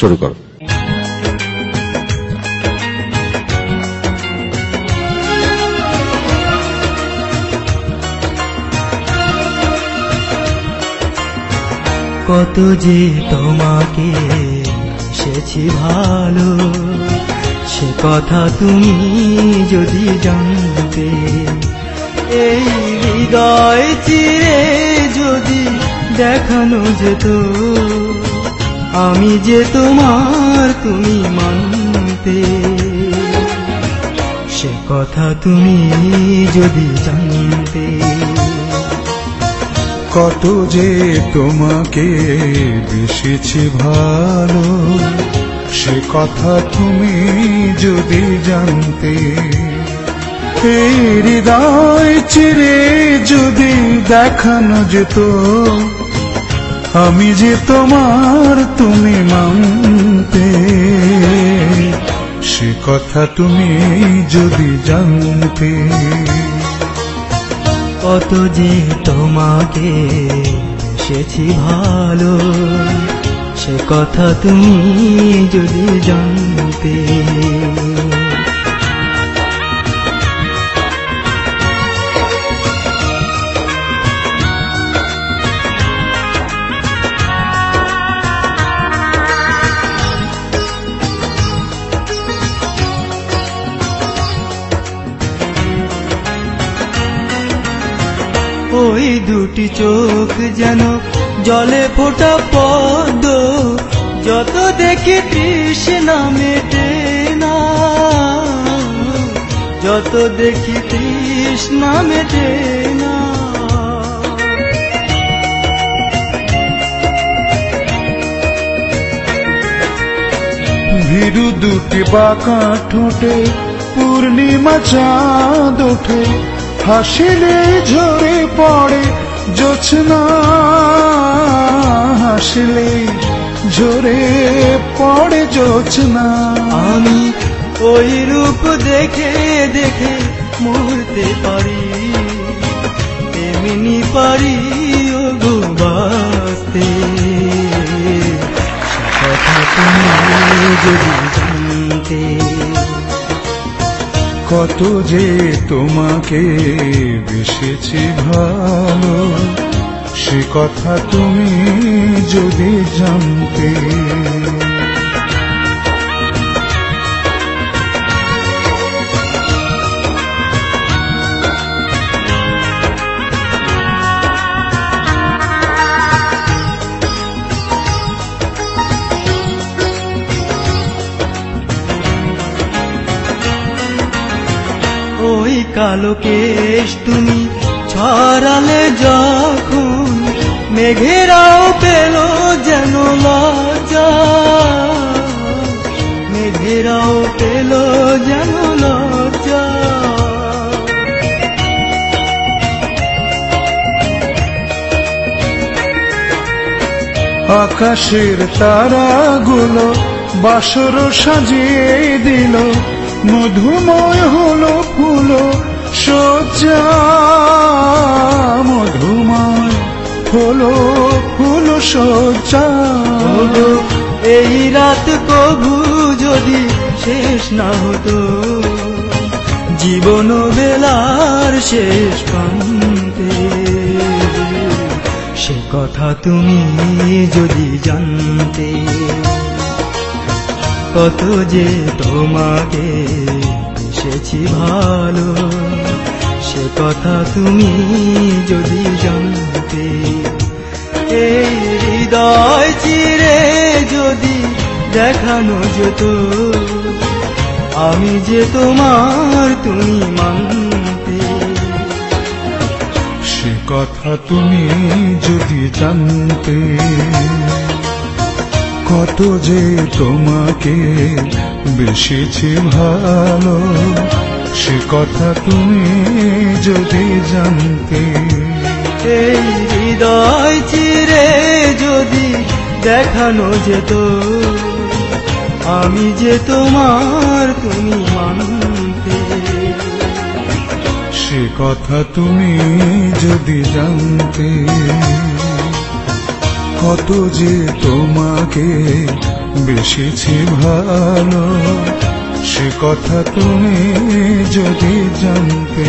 শুরু করো। কত যে তোমাকে সেছি ভালো, সে কথা তুমি যদি জানতে, এই হৃদয় চিরে যদি দেখানো যেত আমি যে তোমার তুমি মানতে, সে কথা তুমি যদি জানতে, কত যে তোমাকে বেসেছি ভালো, সে কথা তুমি যদি জানতে হৃদয় চিরে যদি দেখানো যেত আমি যে তোমার তুমি মানতে, সে কথা তুমি যদি জানতে। কত যে তোমাকে সেছি ভালো, সে কথা তুমি যদি জানতে। ওই দুটি চোখ যেন জলে ফোটা পদ যত দেখি তৃষ্ণা মেটে না। যত দেখি তৃষ্ণা মেটে না। দুটি বাঁকা ঠোঁটে, পূর্ণিমা চাঁদ ওঠে। হাসিলে ঝরে পড়ে জোছনা, হাসিলে ঝরে পড়ে জোছনা। আমি ওই রূপ দেখে দেখে মরতে পারি এমনি পারি। কত যে তোমাকে বেসেছি ভালো সে কথা তুমি যদি জানতে ওই কালো কেশ তুমি ছড়ালে যখন মেঘেরাও পেল যেন লজ্জা মেঘেরাও পেল যেন লজ্জা আকাশের তারাগুলো বাসর সাজিয়ে দিল। মধুময় হলো ফুলো, সজ্জা মধুময় হলো ফুলো, সজ্জা। এই রাত কবু যদি শেষ না হতো, জীবন বেলার শেষ প্রান্তে। সে কথা তুমি যদি জানতে। কত যে তোমাকে এসেছি ভালো। সে কথা তুমি যদি জানতে, এই হৃদয় চিরে যদি দেখানো যেত, আমি যে তোমার তুমি মানতে। সে কথা তুমি যদি জানতে কত যে তোমাকে বেসেছি ভালো সে কথা তুমি যদি জানতে। এই হৃদয় চিরে যদি দেখানো যেত আমি যে তোমার তুমি মানতে। সে কথা তুমি যদি জানতে। কত যে তোমাকে বেশিছি ভালো সে কথা তুমি যদি জানতে।